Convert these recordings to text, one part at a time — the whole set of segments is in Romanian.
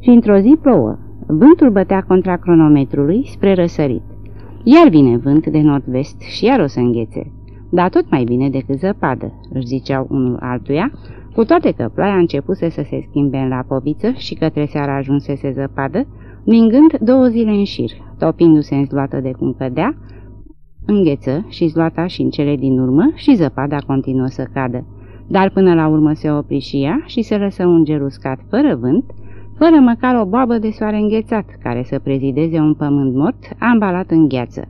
și într-o zi plouă. Vântul bătea contra cronometrului spre răsărit. Iar vine vânt de nord-vest și iar o să înghețe. Dar tot mai bine decât zăpadă, își ziceau unul altuia, cu toate că ploaia începuse să se schimbe în lapoviță și către seara ajunsese zăpadă, ningând două zile în șir, topindu-se în zloată de cum cădea, îngheță și zloata și în cele din urmă și zăpada continuă să cadă. Dar până la urmă se opri și ea și se lăsă un ger uscat fără vânt, fără măcar o boabă de soare înghețat care să prezideze un pământ mort ambalat în gheață.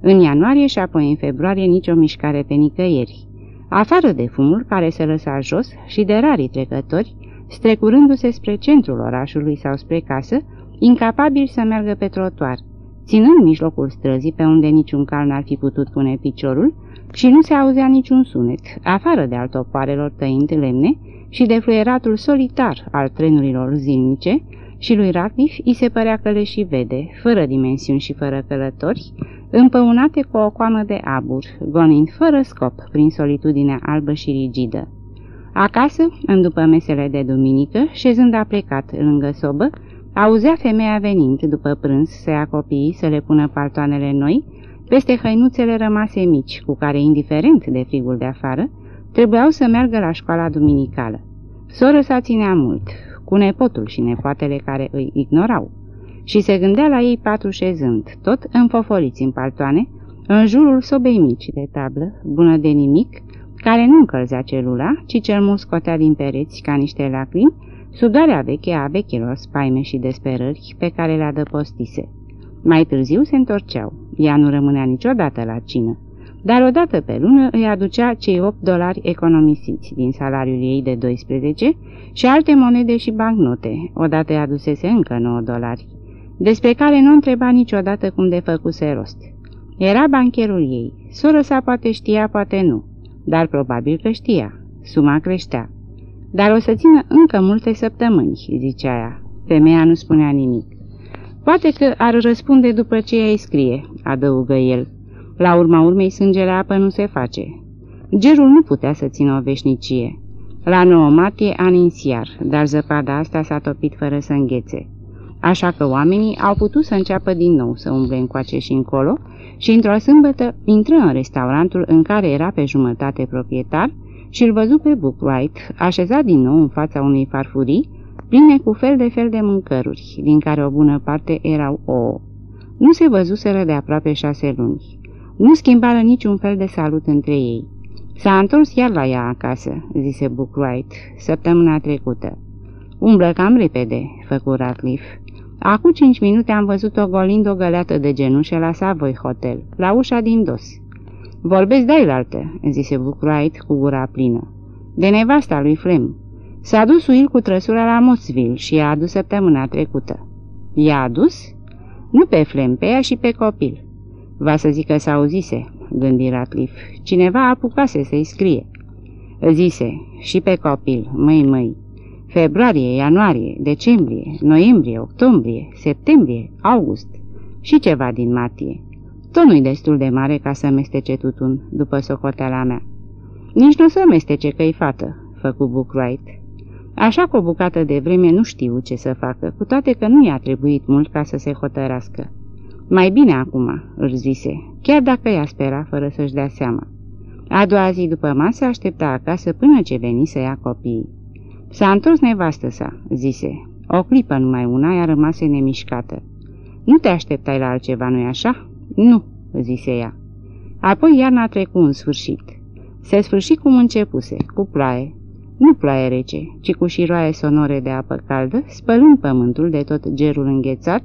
În ianuarie și apoi în februarie nicio mișcare pe nicăieri. Afară de fumul care se lăsa jos și de rarii trecători, strecurându-se spre centrul orașului sau spre casă, incapabil să meargă pe trotuar, ținând mijlocul străzii pe unde niciun cal n-ar fi putut pune piciorul și nu se auzea niciun sunet, afară de altopoarelor tăind lemne și de fluieratul solitar al trenurilor zilnice, și lui Ratliff îi se părea că le și vede, fără dimensiuni și fără călători, împăunate cu o coamă de abur, gonind fără scop prin solitudinea albă și rigidă. Acasă, în după mesele de duminică, șezând aplecat lângă sobă, auzea femeia venind după prânz să ia copiii să le pună paltoanele noi, peste hăinuțele rămase mici, cu care, indiferent de frigul de afară, trebuiau să meargă la școala duminicală. Soră s-a ținea mult, cu nepotul și nepoatele care îi ignorau, și se gândea la ei patru șezând, tot înfofoliți în paltoane, în jurul sobei mici de tablă, bună de nimic, care nu încălzea celula, ci cel mult scotea din pereți ca niște lacrimi, sudarea veche a vechilor spaime și desperări pe care le adăpostise. Mai târziu se întorceau. Ea nu rămânea niciodată la cină, dar odată pe lună îi aducea cei 8 dolari economisiți din salariul ei de 12 și alte monede și bancnote, odată îi adusese încă 9 dolari, despre care nu întreba niciodată cum de făcuse rost. Era bancherul ei, soră sa poate știa, poate nu, dar probabil că știa. Suma creștea. Dar o să țină încă multe săptămâni, zicea ea. Femeia nu spunea nimic. Poate că ar răspunde după ce ea îi scrie, adăugă el. La urma urmei sângele apă nu se face. Gerul nu putea să țină o veșnicie. La 9 martie aninsiar, dar zăpada asta s-a topit fără să înghețe. Așa că oamenii au putut să înceapă din nou să umble încoace și încolo și într-o sâmbătă intră în restaurantul în care era pe jumătate proprietar și îl văzu pe Bookwright, așezat din nou în fața unei farfurii, pline cu fel de fel de mâncăruri, din care o bună parte erau ouă. Nu se văzuseră de aproape șase luni. Nu schimbară niciun fel de salut între ei. S-a întors iar la ea acasă, zise Bookwright, săptămâna trecută. Umblă cam repede, făcu Ratliff. Acum cinci minute am văzut-o golind o găleată de genușe la Savoy Hotel, la ușa din dos. Vorbesc de-ailaltă, zise Bookwright cu gura plină. De nevasta lui Flem. S-a dus Will cu trăsura la Mossville și i-a adus săptămâna trecută. I-a adus? Nu pe Flem, pe ea și pe copil. Va să zică să auzise, gândi Ratliff. Cineva apucase să-i scrie. Zise, și pe copil, măi, măi. Februarie, ianuarie, decembrie, noiembrie, octombrie, septembrie, august și ceva din martie. Tot nu-i destul de mare ca să mestece tutun, după socoteala mea. Nici nu să mestece că-i fată, făcu Bookwright. Așa că o bucată de vreme nu știu ce să facă, cu toate că nu i-a trebuit mult ca să se hotărască. Mai bine acum, își zise, chiar dacă ea spera fără să-și dea seama. A doua zi după masă aștepta acasă până ce veni să ia copiii. S-a întors nevastă sa, zise. O clipă numai una i-a rămas nemișcată. Nu te așteptai la altceva, nu-i așa?" Nu," zise ea. Apoi iarna trecu în sfârșit. Se sfârși cum începuse, cu ploaie. Nu ploaie rece, ci cu șiroaie sonore de apă caldă, spălând pământul de tot gerul înghețat,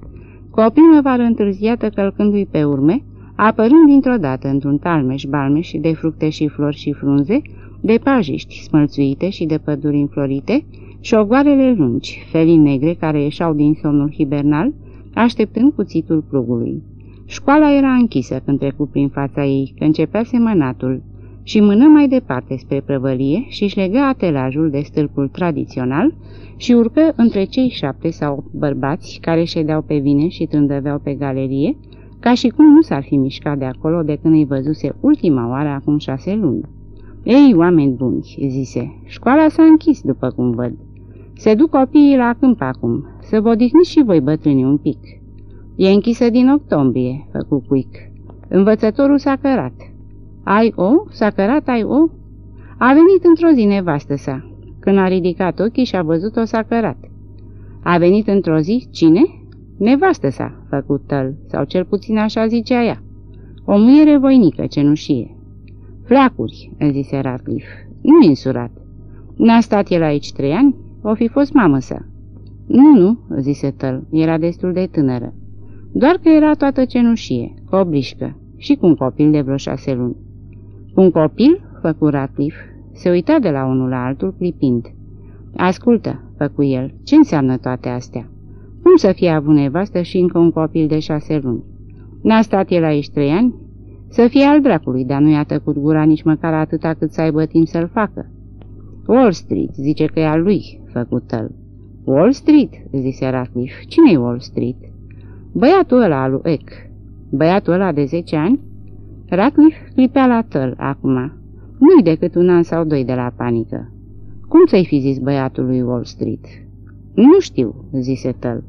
cu o primăvară întârziată călcându-i pe urme, apărând dintr-o dată într-un talmeș-balmeș de fructe și flori și frunze, de pajiști smălțuite și de păduri înflorite, șogoarele lungi, felii negre care ieșau din somnul hibernal, așteptând cuțitul plugului. Școala era închisă când trecu prin fața ei, că începea semănatul, și mână mai departe spre prăvălie și își lega atelajul de stâlpul tradițional și urcă între cei șapte sau opt bărbați care ședeau pe vine și trândăveau pe galerie, ca și cum nu s-ar fi mișcat de acolo de când îi văzuse ultima oară acum șase luni. Ei, oameni buni, zise, școala s-a închis, după cum văd. Se duc copiii la câmp acum, să vă odihniți și voi bătrâni un pic. E închisă din octombrie, făcu cuic. Învățătorul s-a cărat. Ai o? S-a cărat, ai o? A venit într-o zi nevastă sa. Când a ridicat ochii și a văzut-o s-a cărat. A venit într-o zi cine? Nevastă sa, făcut tăl, sau cel puțin așa zicea ea. O muiere voinică, cenușie. Flacuri, zise Ratcliffe, nu insurat. N-a stat el aici trei ani? O fi fost mamă sa. Nu, nu, zise tăl, era destul de tânără. Doar că era toată cenușie, cu o blișcă și cu un copil de vreo șase luni. Cu un copil, făcu Ratcliffe, se uita de la unul la altul clipind. Ascultă, făcu el, ce înseamnă toate astea? Cum să fie avut nevastă și încă un copil de șase luni? N-a stat el aici trei ani? Să fie al dracului, dar nu i-a tăcut gura nici măcar atâta cât să aibă timp să-l facă. Wall Street, zice că e al lui, făcut el. Wall Street, zise Ratcliffe. Cine-i Wall Street? Băiatul ăla al lui Eck. Băiatul ăla de zece ani? Ratcliffe clipea la tăl acum. Nu-i decât un an sau doi de la panică. Cum ți-ai fi zis băiatului Wall Street? Nu știu, zise tăl.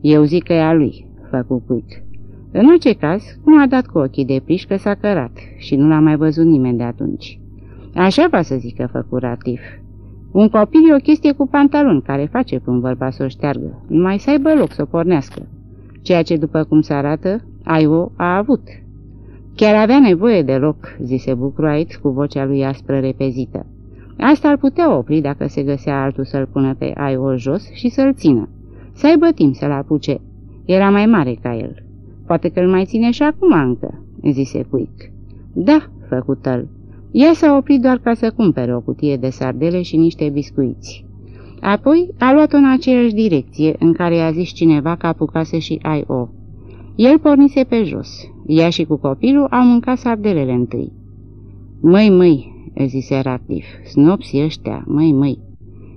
Eu zic că e a lui, făcu Quick. În orice caz, cum a dat cu ochii de pliș s-a cărat și nu l-a mai văzut nimeni de atunci. Așa va să zică făcurativ. Un copil e o chestie cu pantalon care face până vorba să o șteargă, numai să aibă loc să o pornească. Ceea ce, după cum se arată, Aio a avut. Chiar avea nevoie de loc, zise Bucroait cu vocea lui aspră repezită. Asta ar putea opri dacă se găsea altul să-l pună pe Aio jos și să-l țină. Să aibă timp să-l apuce. Era mai mare ca el. Poate că îl mai ține și acum încă, zise Puic. Da, făcută-l. Ea s-a oprit doar ca să cumpere o cutie de sardele și niște biscuiți. Apoi a luat-o în aceeași direcție în care i-a zis cineva că apucase și ai o. El pornise pe jos. Ea și cu copilul au mâncat sardelele întâi. Măi, măi, zise Ratif, snopsii ăștia, măi, măi.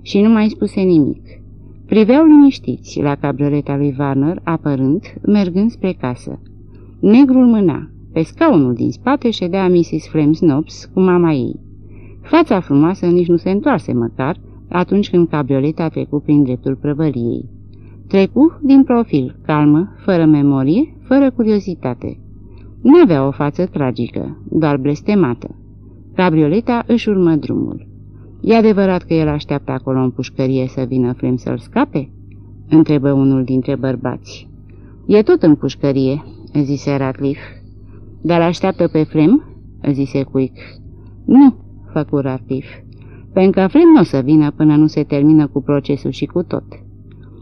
Și nu mai spuse nimic. Priveau liniștiți la cabrioleta lui Warner, apărând, mergând spre casă. Negrul mâna. Pe scaunul din spate ședea Mrs. Flem Snops cu mama ei. Fața frumoasă nici nu se întoarse măcar atunci când cabrioleta a trecut prin dreptul prăvăliei. Trecu din profil, calmă, fără memorie, fără curiozitate. N-avea o față tragică, doar blestemată. Cabrioleta își urmă drumul. E adevărat că el așteaptă acolo în pușcărie să vină Flem să-l scape?" întrebă unul dintre bărbați. E tot în pușcărie," zise Ratliff. Dar așteaptă pe Flem?" zise Quick. Nu," făcu Ratliff, pentru că Flem nu o să vină până nu se termină cu procesul și cu tot."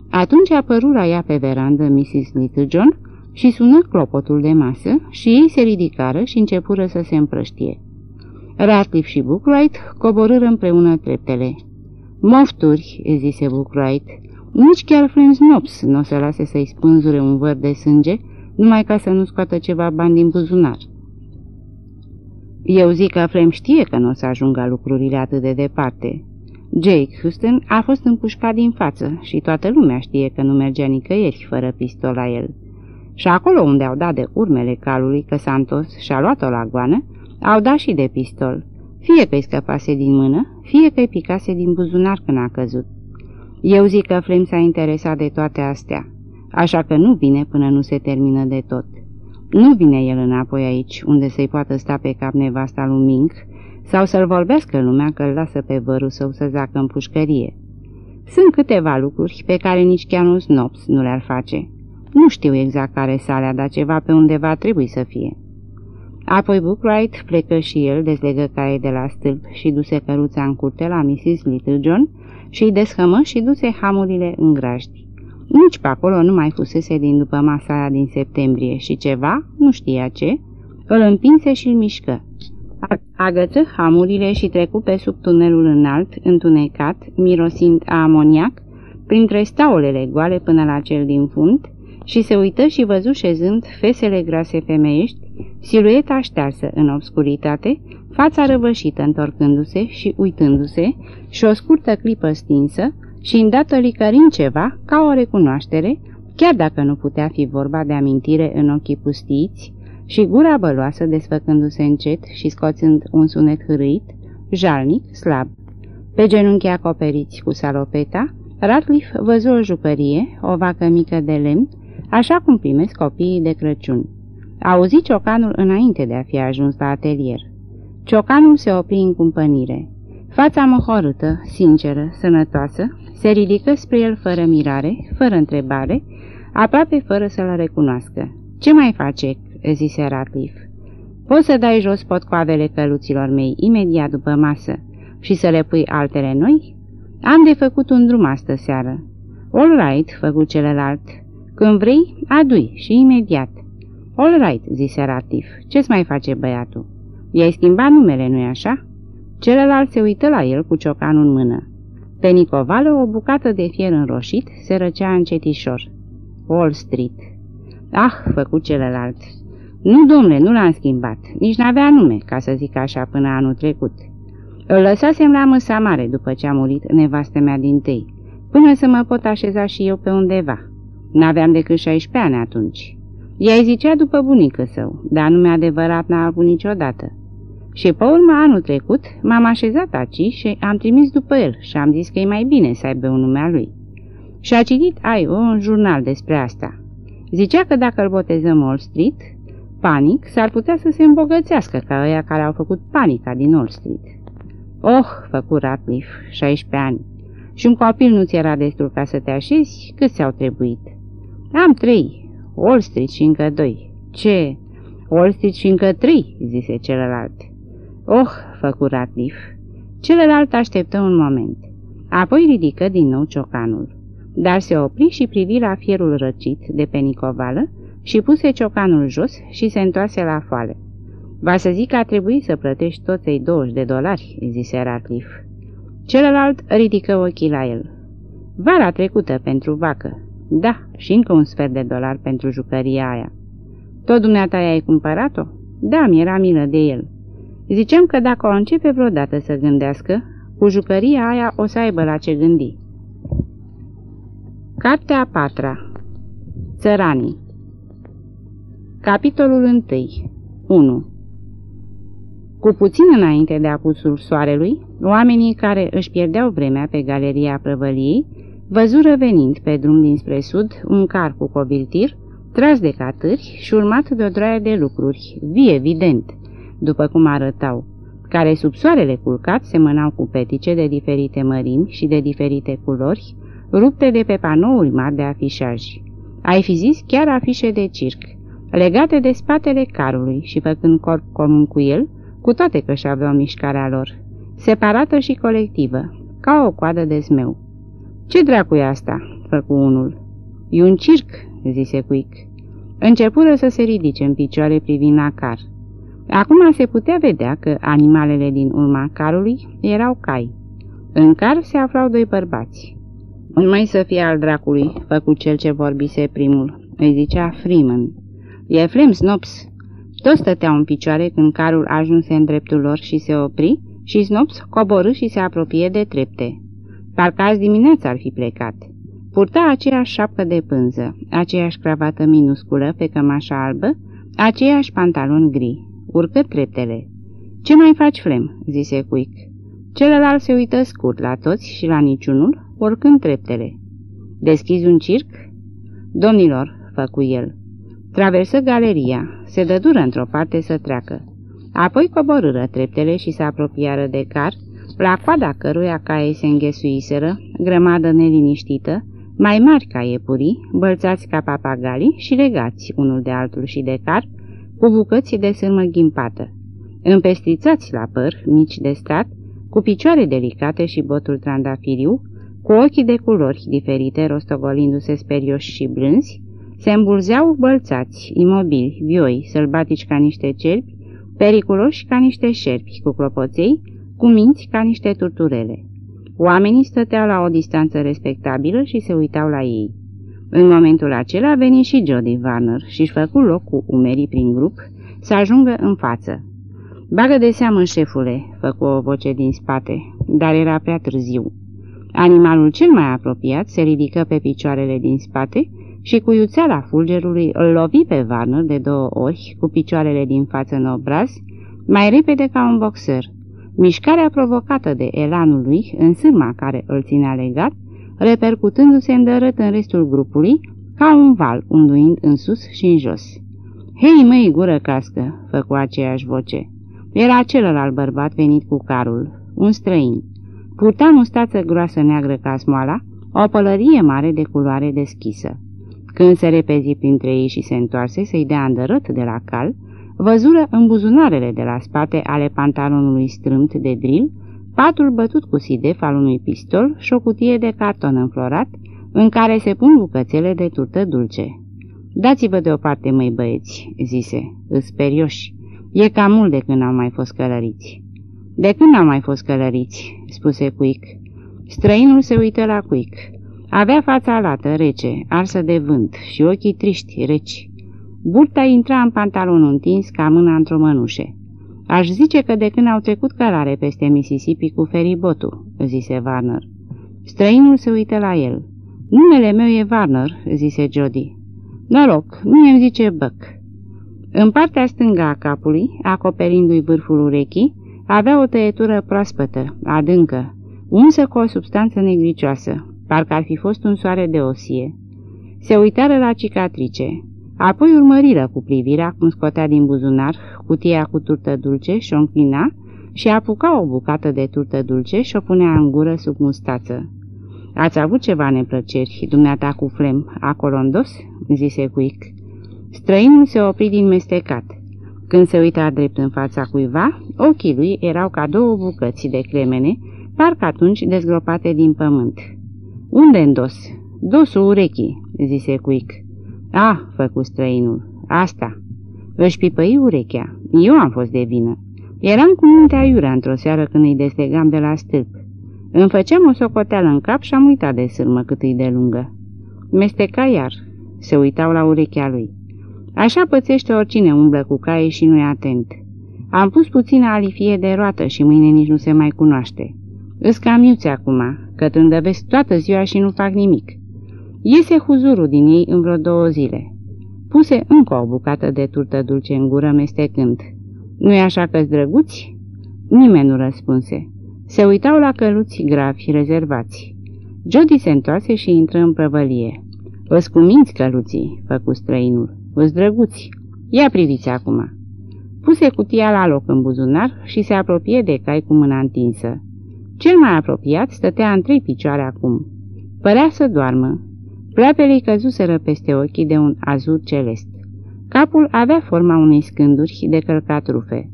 Atunci apăru la ea pe verandă Mrs. Littlejohn și sună clopotul de masă și ei se ridicară și începură să se împrăștie. Ratliff și Bookwright coborâră împreună treptele. Mofturi, zise Bookwright, nici chiar Friends Nops nu o să lase să-i spânzure un văr de sânge, numai ca să nu scoată ceva bani din buzunar. Eu zic că Frem știe că nu o să ajungă lucrurile atât de departe. Jake Houston a fost împușcat din față și toată lumea știe că nu mergea nicăieri fără pistol la el. Și acolo unde au dat de urmele calului că Santos și-a luat-o la goană, au dat și de pistol, fie că-i scăpase din mână, fie că-i picase din buzunar când a căzut. Eu zic că Flem s-a interesat de toate astea, așa că nu vine până nu se termină de tot. Nu vine el înapoi aici, unde să-i poată sta pe cap nevasta lui Mink, sau să-l vorbească lumea că îl lasă pe vărul său să zacă în pușcărie. Sunt câteva lucruri pe care nici chiar un snops nu le-ar face. Nu știu exact care salea, dar ceva pe undeva trebuie să fie. Apoi Bookwright plecă și el, dezlegă caie de la stâlp și duse căruța în curte la Mrs. Littlejohn și îi deshămă și duse hamurile în grajdi. Nici pe acolo nu mai fusese din după masa aia din septembrie și ceva, nu știa ce, îl împinse și îl mișcă. Agăță hamurile și trecu pe sub tunelul înalt, întunecat, mirosind a amoniac, printre staulele goale până la cel din fund, și se uită și văzu șezând fesele grase femeiești, silueta ștearsă în obscuritate, fața răvășită întorcându-se și uitându-se și o scurtă clipă stinsă și îndată licărind ceva ca o recunoaștere, chiar dacă nu putea fi vorba de amintire în ochii pustiți, și gura băloasă desfăcându-se încet și scoțând un sunet hârâit, jalnic, slab. Pe genunchi acoperiți cu salopeta, Ratliff văzu o jucărie, o vacă mică de lemn, așa cum primesc copiii de Crăciun. Auzi ciocanul înainte de a fi ajuns la atelier. Ciocanul se opri în cumpănire. Fața mohorâtă, sinceră, sănătoasă, se ridică spre el fără mirare, fără întrebare, aproape fără să-l recunoască. Ce mai face?" zise Ratliff. Poți să dai jos potcoavele căluților mei imediat după masă și să le pui altele noi? Am de făcut un drum astă seară." All right," făcut celălalt. Când vrei, adui și imediat." All right," zise Ratif. Ce-ți mai face băiatul? I-ai schimbat numele, nu-i așa?" Celălalt se uită la el cu ciocanul în mână. Pe Nicovală o bucată de fier înroșit se răcea încetișor. Wall Street. Ah, făcut celălalt. Nu, domnule, nu l-am schimbat. Nici n-avea nume, ca să zic așa, până anul trecut. Îl lăsasem la măsa mare după ce a murit nevastă mea din tâi, până să mă pot așeza și eu pe undeva. N-aveam decât 16 ani atunci. Ea îi zicea după bunică său, dar nume adevărat n-a avut niciodată. Și pe urmă, anul trecut, m-am așezat aici și am trimis după el și am zis că e mai bine să aibă un nume al lui. Și a citit ai un jurnal despre asta. Zicea că dacă îl botezăm Wall Street, panic, s-ar putea să se îmbogățească ca ăia care au făcut panica din Wall Street. Oh, făcut Ratliff, 16 ani. Și un copil nu ți era destul ca să te așezi? Cât ți-au trebuit? Am trei. Wall Street și încă doi. Ce? Wall Street și încă trei, zise celălalt. Oh, făcu Ratliff. Celălalt așteptă un moment. Apoi ridică din nou ciocanul. Dar se opri și privi la fierul răcit de pe nicovală și puse ciocanul jos și se întoarse la foale. Va să zic că a trebuit să plătești toți 20 de dolari, zise Ratliff. Celălalt ridică ochii la el. Vara trecută pentru vacă. Da, și încă un sfert de dolar pentru jucăria aia. Tot dumneata ai cumpărat-o? Da, mi-era milă de el. Ziceam că dacă o începe vreodată să gândească, cu jucăria aia o să aibă la ce gândi. Cartea a patra Țăranii Capitolul 1 1 Cu puțin înainte de apusul soarelui, oamenii care își pierdeau vremea pe galeria prăvăliei văzură venind pe drum dinspre sud un car cu cobiltir, tras de catârși și urmat de o droaie de lucruri, vie evident, după cum arătau, care sub soarele culcat semănau cu petice de diferite mărimi și de diferite culori, rupte de pe panouri mari de afișaj. Ai fi zis chiar afișe de circ, legate de spatele carului și făcând corp comun cu el, cu toate că și aveau mișcarea lor, separată și colectivă, ca o coadă de zmeu. Ce dracu e asta?" făcu unul. E un circ," zise Quick. Începură să se ridice în picioare privind la car. Acum se putea vedea că animalele din urma carului erau cai. În car se aflau doi bărbați. Un mai să fie al dracului, făcu cel ce vorbise primul. Îi zicea Freeman. E Flem Snops. Toți stăteau în picioare când carul ajunse în dreptul lor și se opri și Snops coborâ și se apropie de trepte. Parcă azi dimineața ar fi plecat. Purta aceeași șapcă de pânză, aceeași cravată minusculă pe cămașa albă, aceeași pantalon gri. Urcă treptele. Ce mai faci, Flem?" zise Quick. Celălalt se uită scurt la toți și la niciunul, urcând treptele. Deschizi un circ?" Domnilor," făcu el. Traversă galeria, se dădură într-o parte să treacă. Apoi coborâră treptele și se apropiară de car, la coada căruia caii se înghesuiseră, grămadă neliniștită, mai mari ca iepurii, bălțați ca papagalii și legați unul de altul și de car, cu bucăți de sârmă ghimpată, împestrițați la păr, mici de stat, cu picioare delicate și botul trandafiriu, cu ochii de culori diferite rostogolindu-se sperioși și blânzi, se îmbulzeau bălțați, imobili, vioi, sălbatici ca niște cerbi, periculoși ca niște șerpi, cu clopoței, cu minți ca niște turturele. Oamenii stăteau la o distanță respectabilă și se uitau la ei. În momentul acela veni și Jody Warner și-și făcu loc cu umerii prin grup să ajungă în față. Bagă de seamă, șefule, făcu o voce din spate, dar era prea târziu. Animalul cel mai apropiat se ridică pe picioarele din spate și cu iuțeala fulgerului îl lovi pe Warner de două ori cu picioarele din față în obraz, mai repede ca un boxer. Mișcarea provocată de elanul lui, în sârma care îl ținea legat, repercutându-se îndărât în restul grupului, ca un val, unduind în sus și în jos. Hei, măi, gură cască!" făcu aceeași voce. Era celălalt bărbat venit cu carul, un străin. Purta mustață groasă neagră ca smoala, o pălărie mare de culoare deschisă. Când se repezi printre ei și se întoarse să-i dea îndărât de la cal, văzură în buzunarele de la spate ale pantalonului strâmt de dril, patul bătut cu sidef al unui pistol și o cutie de carton înflorat, în care se pun bucățele de turtă dulce. Dați-vă deoparte, măi băieți," zise, sperioși. E cam mult de când am mai fost călăriți." De când am mai fost călăriți?" spuse Cuic. Străinul se uită la Cuic. Avea fața lată, rece, arsă de vânt și ochii triști, reci. Burta intra în pantalonul întins ca mâna într-o mănușe. Aș zice că de când au trecut călare peste Mississippi cu feribotul, zise Warner. Străinul se uită la el. Numele meu e Warner, zise Jody. Noroc, mie îmi zice Buck. În partea stângă a capului, acoperindu-i vârful urechii, avea o tăietură proaspătă, adâncă, unsă cu o substanță negricioasă, parcă ar fi fost un soare de osie. Se uitară la cicatrice, apoi urmăriră cu privirea cum scotea din buzunar cutia cu turtă dulce și o înclina și apuca o bucată de turtă dulce și o punea în gură sub mustață. Ați avut ceva neplăceri, dumneata cu flem, acolo în dos?" zise Cuic. Străinul se opri din mestecat. Când se uita drept în fața cuiva, ochii lui erau ca două bucăți de cremene, parcă atunci dezgropate din pământ. unde în dos?" Dosul urechii," zise Cuic. Ah, făcu străinul, asta." Își pipăi urechea. Eu am fost de vină. Eram cu muntea iurea într-o seară când îi deslegam de la stâlp. Îmi făceam o socoteală în cap și am uitat de sârmă cât îi de lungă. Mesteca iar. Se uitau la urechea lui. Așa pățește oricine umblă cu caie și nu-i atent. Am pus puțină alifie de roată și mâine nici nu se mai cunoaște. Îs cam iuți acum, că trândăvesc toată ziua și nu fac nimic. Iese huzurul din ei în vreo două zile. Puse încă o bucată de turtă dulce în gură mestecând. Nu-i așa că-s drăguți? Nimeni nu răspunse. Se uitau la căluți gravi rezervați. Jody se întoarse și intră în prăvălie. Vă cuminți căluții, făcu străinul. vă drăguți. Ia priviți acum. Puse cutia la loc în buzunar și se apropie de cai cu mâna întinsă. Cel mai apropiat stătea în trei picioare acum. Părea să doarmă. Pleapele-i căzuseră peste ochii de un azur celest. Capul avea forma unei scânduri de călcat rufe.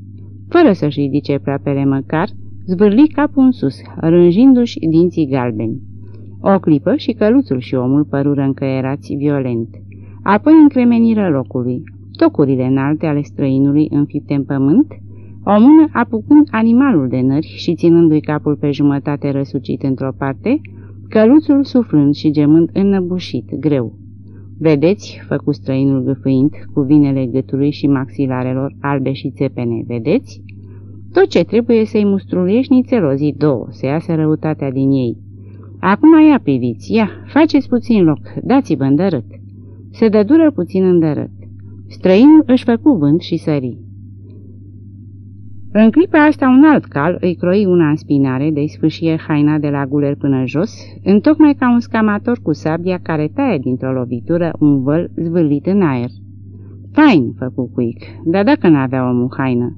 Fără să-și ridice pleapele măcar, zvârli capul în sus, rânjindu-și dinții galbeni. O clipă și căluțul și omul părură încăierați violent. Apoi încremeniră locului, tocurile înalte ale străinului înfipte în pământ, o mână apucând animalul de nări și ținându-i capul pe jumătate răsucit într-o parte, căluțul suflând și gemând înnăbușit, greu. Vedeți?" făcu străinul gâfâind, cu vinele gâtului și maxilarelor albe și țepene, vedeți?" Tot ce trebuie să-i mustruiești nițel o zi, două, să iasă răutatea din ei. Acum ia priviți, ia, faceți puțin loc, dați-vă îndărât. Se dă dură puțin îndărât. Străinul își făcu vânt și sări. În clipa asta un alt cal îi croi una în spinare de sfâșie haina de la guler până jos, întocmai ca un scamator cu sabia care taie dintr-o lovitură un văl zvârlit în aer. Fain, făcu Cuic, dar dacă n-avea omul haină.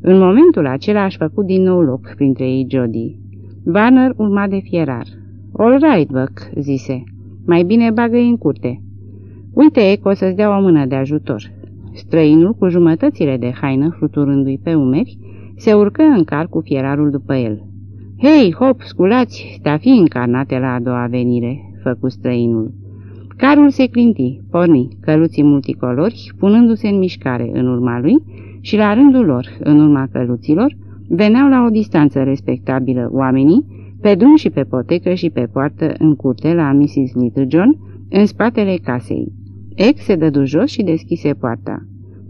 În momentul acela aș făcut din nou loc printre ei Jody. Banner urma de fierar. All right, Buck, zise. Mai bine bagă în curte. Uite că o să-ți dea o mână de ajutor. Străinul, cu jumătățile de haină fluturându-i pe umeri, se urcă în car cu fierarul după el. Hei, hop, sculați, sta fi încarnate la a doua venire, făcu străinul. Carul se clinti, porni, căluții multicolori, punându-se în mișcare în urma lui și la rândul lor, în urma căluților, veneau la o distanță respectabilă oamenii, pe drum și pe potecă și pe poartă în curte la Mrs. Littlejohn, în spatele casei. Ex se dădu jos și deschise poarta.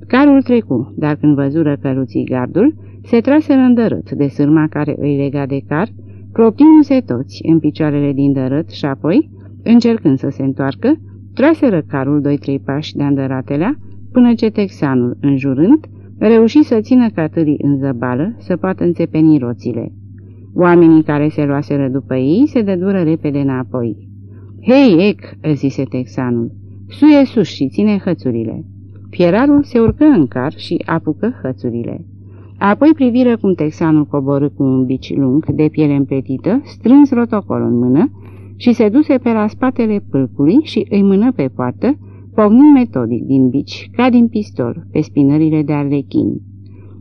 Carul trecu, dar când văzură căluții gardul, se trase în dărât de sârma care îi lega de car, cloptindu-se toți în picioarele din dărât și apoi, încercând să se întoarcă, traseră carul doi-trei pași de îndăratelea, până ce texanul, înjurând, reuși să țină catârii în zăbală să poată înțepeni roțile. Oamenii care se luaseră după ei se dădură repede înapoi. Hei, ec, zise texanul, suie sus și ține hățurile. Fierarul se urcă în car și apucă hățurile. Apoi priviră cum texanul coborâ cu un bici lung de piele împletită, strâns rotocol în mână și se duse pe la spatele pâlcului și îi mână pe poartă, pocnind metodic din bici, ca din pistol, pe spinările de arlechin.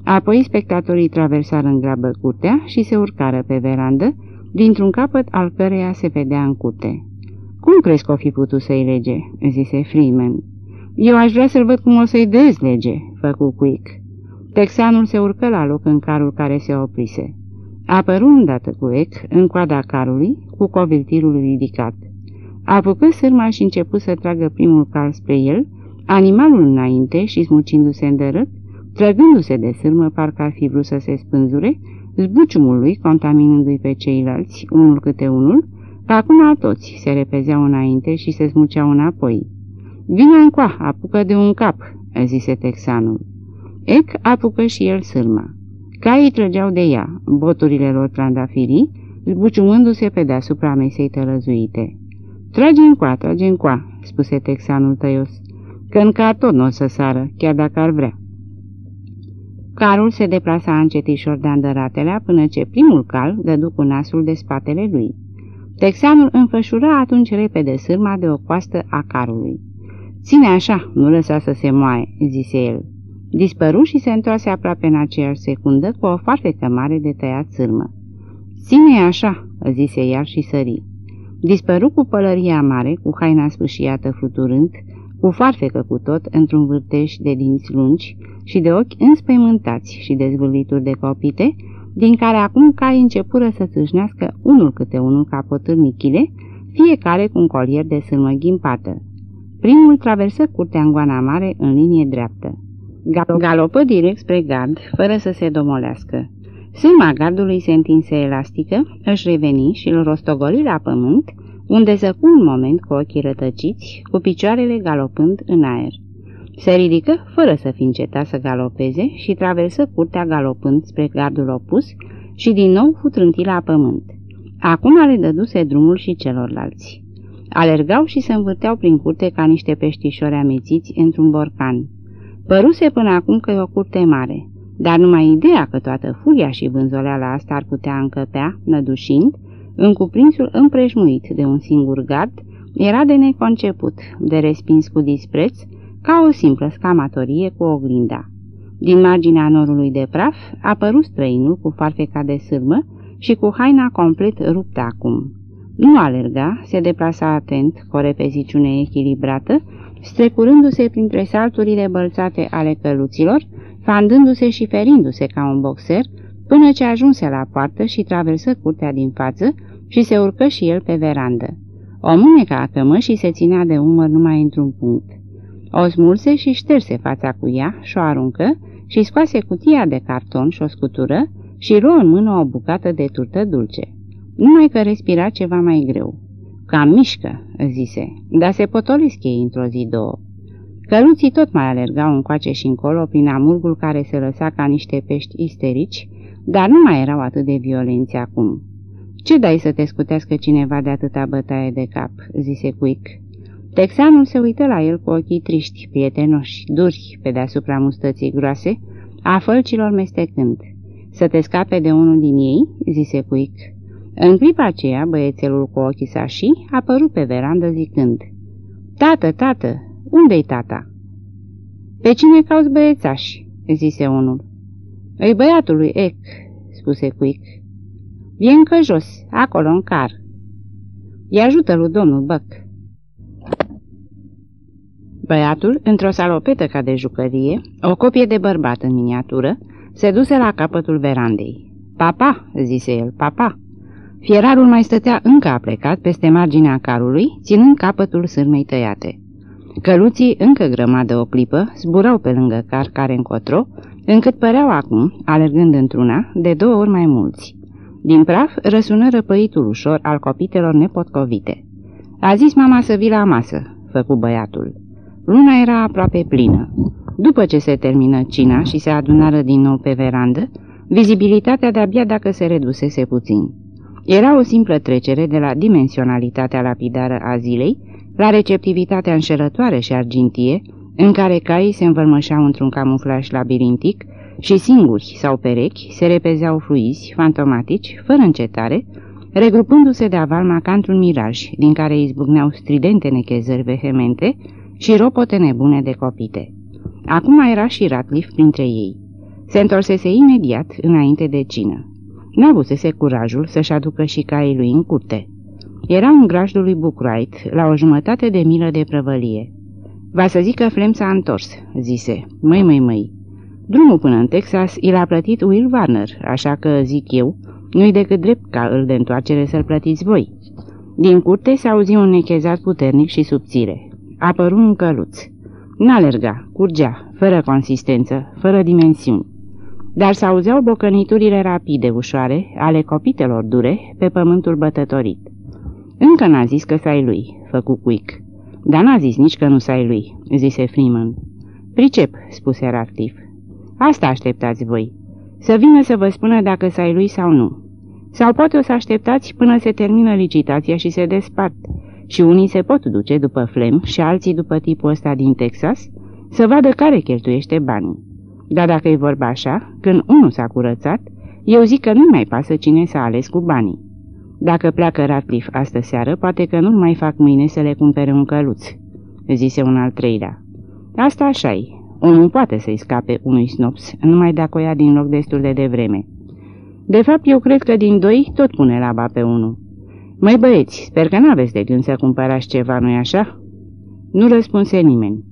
Apoi spectatorii traversară în grabă curtea și se urcară pe verandă, dintr-un capăt al căreia se vedea în curte. Cum crezi că o fi putut să-i lege?" zise Freeman. Eu aș vrea să-l văd cum o să-i dezlege," făcu Quick. Texanul se urcă la loc în carul care se oprise. Apăru îndată cu Ec în coada carului, cu coviltirul ridicat. Apucă sârma și începu să tragă primul cal spre el, animalul înainte și smucindu-se îndărât, trăgându-se de sârmă parcă ar fi vrut să se spânzure, zbuciumul lui contaminându-i pe ceilalți, unul câte unul, că acum toți se repezeau înainte și se smuceau înapoi. Vine încoa, apucă de un cap," zise texanul. Ec apucă și el sârma. Caii trăgeau de ea, boturile lor trandafirii, zbuciumându-se pe deasupra mesei tălăzuite. Trage încoa, trage încoa," spuse texanul tăios, că în car tot nu o să sară, chiar dacă ar vrea. Carul se deplasa încetișor de andăratelea până ce primul cal dădu cu nasul de spatele lui. Texanul înfășura atunci repede sârma de o coastă a carului. Ține așa, nu lăsa să se moaie," zise el. Dispăru și se întoarse aproape în aceeași secundă cu o farfecă mare de tăiat sârmă. Ține așa," zise iar și sări. Dispăru cu pălăria mare, cu haina sfâșiată fluturând, cu farfecă cu tot, într-un vârteș de dinți lungi și de ochi înspăimântați și dezvârlituri de copite, din care acum cai începură să țâșnească unul câte unul ca potârnichile, fiecare cu un colier de sârmă ghimpată. Primul traversă curtea în goana mare în linie dreaptă. Galopă direct spre gard, fără să se domolească. Sârma gardului se întinse elastică, își reveni și îl rostogoli la pământ, unde zăcu un moment cu ochii rătăciți, cu picioarele galopând în aer. Se ridică fără să fi încetat să galopeze și traversă curtea galopând spre gardul opus și din nou futrânti la pământ. Acum le dăduse drumul și celorlalți. Alergau și se învârteau prin curte ca niște peștișori amețiți într-un borcan. Păruse până acum că e o curte mare, dar numai ideea că toată furia și vânzoleala asta ar putea încăpea, nădușind, în cuprinsul împrejmuit de un singur gard, era de neconceput, de respins cu dispreț, ca o simplă scamatorie cu oglinda. Din marginea norului de praf apărut străinul cu farfeca de sârmă și cu haina complet ruptă acum. Nu alerga, se deplasa atent, cu o repeziciune echilibrată, strecurându-se printre salturile bălțate ale căluților, fandându-se și ferindu-se ca un boxer, până ce ajunse la poartă și traversă curtea din față și se urcă și el pe verandă. O mânecă a cămășii se ținea de umăr numai într-un punct. O smulse și șterse fața cu ea și o aruncă și scoase cutia de carton și o scutură și luă în mână o bucată de turtă dulce. Numai că respira ceva mai greu. Cam mișcă, zise, dar se potolesc ei într-o zi două. Căruții tot mai alergau încoace și încolo prin amurgul care se lăsa ca niște pești isterici, dar nu mai erau atât de violenți acum. Ce dai să te scutească cineva de atâta bătaie de cap?" zise Quick. Texanul se uită la el cu ochii triști, prietenoși, duri, pe deasupra mustății groase, a fălcilor mestecând. Să te scape de unul din ei?" zise Quick. În clipa aceea, băiețelul cu ochii sașii a apărut pe verandă zicând Tată, tată, unde-i tata?" Pe cine cauți băiețași?" zise unul. Îi băiatul lui Ec," spuse Quick. E încă jos, acolo în car." I ajută lui domnul Băc." Băiatul, într-o salopetă ca de jucărie, o copie de bărbat în miniatură, se duse la capătul verandei. Papa, zise el, papa. Fierarul mai stătea încă aplecat peste marginea carului, ținând capătul sârmei tăiate. Căluții, încă grămadă o clipă, zburau pe lângă car care încotro, încât păreau acum, alergând într-una, de două ori mai mulți. Din praf răsună răpăitul ușor al copitelor nepotcovite. A zis mama să vii la masă, făcu băiatul. Luna era aproape plină. După ce se termină cina și se adunară din nou pe verandă, vizibilitatea de-abia dacă se redusese puțin. Era o simplă trecere de la dimensionalitatea lapidară a zilei la receptivitatea înșelătoare și argintie, în care caii se învălmășeau într-un camuflaj labirintic și singuri sau perechi se repezeau fluizi, fantomatici, fără încetare, regrupându-se de avalma ca într-un miraj, din care izbucneau stridente nechezări vehemente și ropote nebune de copite. Acum era și Ratliff printre ei. Se întorsese imediat înainte de cină. N-avusese curajul să-și aducă și caii lui în curte. Era un grajdul lui Buckwright, la o jumătate de milă de prăvălie. Va să zic că Flem s-a întors, zise. Măi, măi, măi. Drumul până în Texas i l-a plătit Will Warner, așa că, zic eu, nu-i decât drept ca îl de întoarcere să-l plătiți voi. Din curte s-a auzit un nechezat puternic și subțire. Apăru un căluț. N-alerga, curgea, fără consistență, fără dimensiuni. Dar s-auzeau bocăniturile rapide, ușoare, ale copitelor dure, pe pământul bătătorit. Încă n-a zis că s-ai lui, făcu Quick. Dar n-a zis nici că nu s-ai lui, zise Freeman. Pricep, spuse Ratcliffe. Asta așteptați voi. Să vină să vă spună dacă s-ai lui sau nu. Sau poate o să așteptați până se termină licitația și se despart. Și unii se pot duce după Flem și alții după tipul ăsta din Texas să vadă care cheltuiește banii. Dar dacă e vorba așa, când unul s-a curățat, eu zic că nu mai pasă cine s-a ales cu banii. Dacă pleacă Ratliff astă seară, poate că nu mai fac mâine să le cumpere un căluț, zise un al treilea. Asta așa -i. Unul poate să-i scape unui snops, numai dacă o ia din loc destul de devreme. De fapt, eu cred că din doi tot pune laba pe unul. Măi băieți, sper că n-aveți de gând să cumpărați ceva, nu-i așa? Nu răspunse nimeni.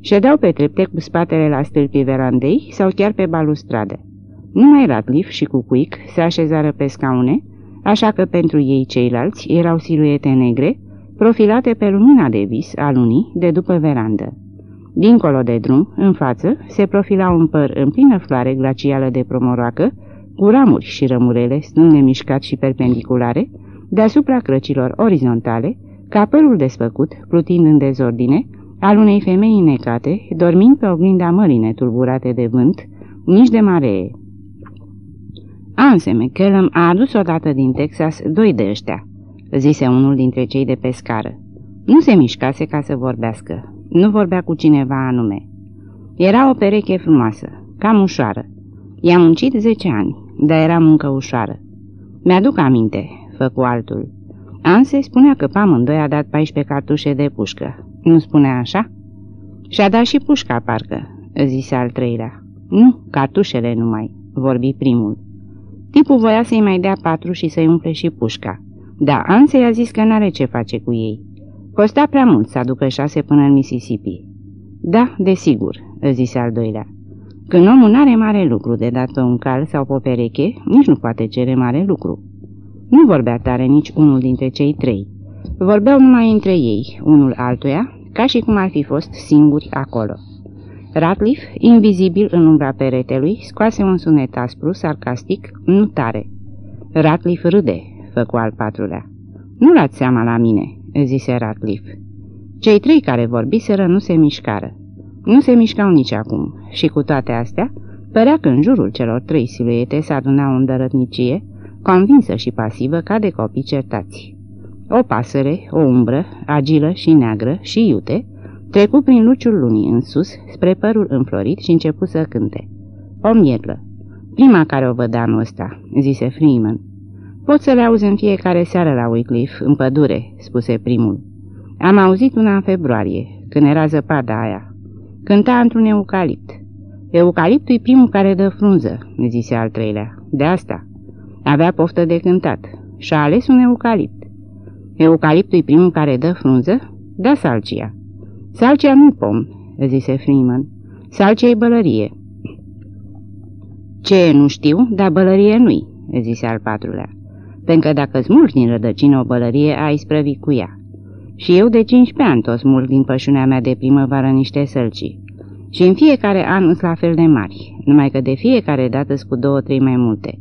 Ședeau pe trepte cu spatele la stâlpii verandei sau chiar pe balustradă. Numai Ratliff și Cucuic se așezară pe scaune, așa că pentru ei ceilalți erau siluete negre, profilate pe lumina de vis a lunii de după verandă. Dincolo de drum, în față, se profila un păr în plină floare glacială de promoroacă, cu ramuri și rămurele stând nemișcat și perpendiculare, deasupra crăcilor orizontale, ca părul desfăcut, plutind în dezordine, al unei femei necate, dormind pe oglinda mării netulburate de vânt, nici de maree. Anse McCallum a adus odată din Texas doi de ăștia, zise unul dintre cei de pe scară. Nu se mișcase ca să vorbească. Nu vorbea cu cineva anume. Era o pereche frumoasă, cam ușoară. I-am muncit zece ani, dar era muncă ușoară. Mi-aduc aminte, făcu altul. Anse spunea că pe amândoi a dat 14 cartușe de pușcă. Nu spunea așa? Și-a dat și pușca, parcă, zise al treilea. Nu, cartușele numai, vorbi primul. Tipul voia să-i mai dea patru și să-i umple și pușca. Da, Anse i-a zis că n-are ce face cu ei. Costa prea mult să aducă șase până în Mississippi. Da, desigur, zise al doilea. Când omul n-are mare lucru de dat pe un cal sau pe o pereche, nici nu poate cere mare lucru. Nu vorbea tare nici unul dintre cei trei. Vorbeau numai între ei, unul altuia, ca și cum ar fi fost singuri acolo. Ratliff, invizibil în umbra peretelui, scoase un sunet aspru, sarcastic, nu tare. Ratliff râde, făcu al patrulea. Nu luați seama la mine, zise Ratliff. Cei trei care vorbiseră nu se mișcară. Nu se mișcau nici acum și cu toate astea, părea că în jurul celor trei siluete se aduna o îndărătnicie, convinsă și pasivă ca de copii certați. O pasăre, o umbră, agilă și neagră și iute, trecu prin luciul lunii în sus, spre părul înflorit și începu să cânte. O mierlă. Prima care o văd anul ăsta, zise Freeman. Pot să le auzi în fiecare seară la Wycliffe, în pădure, spuse primul. Am auzit una în februarie, când era zăpada aia. Cânta într-un eucalipt. Eucaliptul e primul care dă frunză, zise al treilea. De asta. Avea poftă de cântat și a ales un eucalipt. Eucaliptul e primul care dă frunză? Da, salcia. Salcia nu pom, zise Freeman. Salcia e bălărie. Ce, nu știu, dar bălărie nu-i, zise al patrulea. Pentru că dacă smulgi din rădăcină o bălărie, ai sprăvi cu ea. Și eu de 15 ani tot smulg din pășunea mea de primăvară niște sălci. Și în fiecare an îs la fel de mari, numai că de fiecare dată cu două, trei mai multe.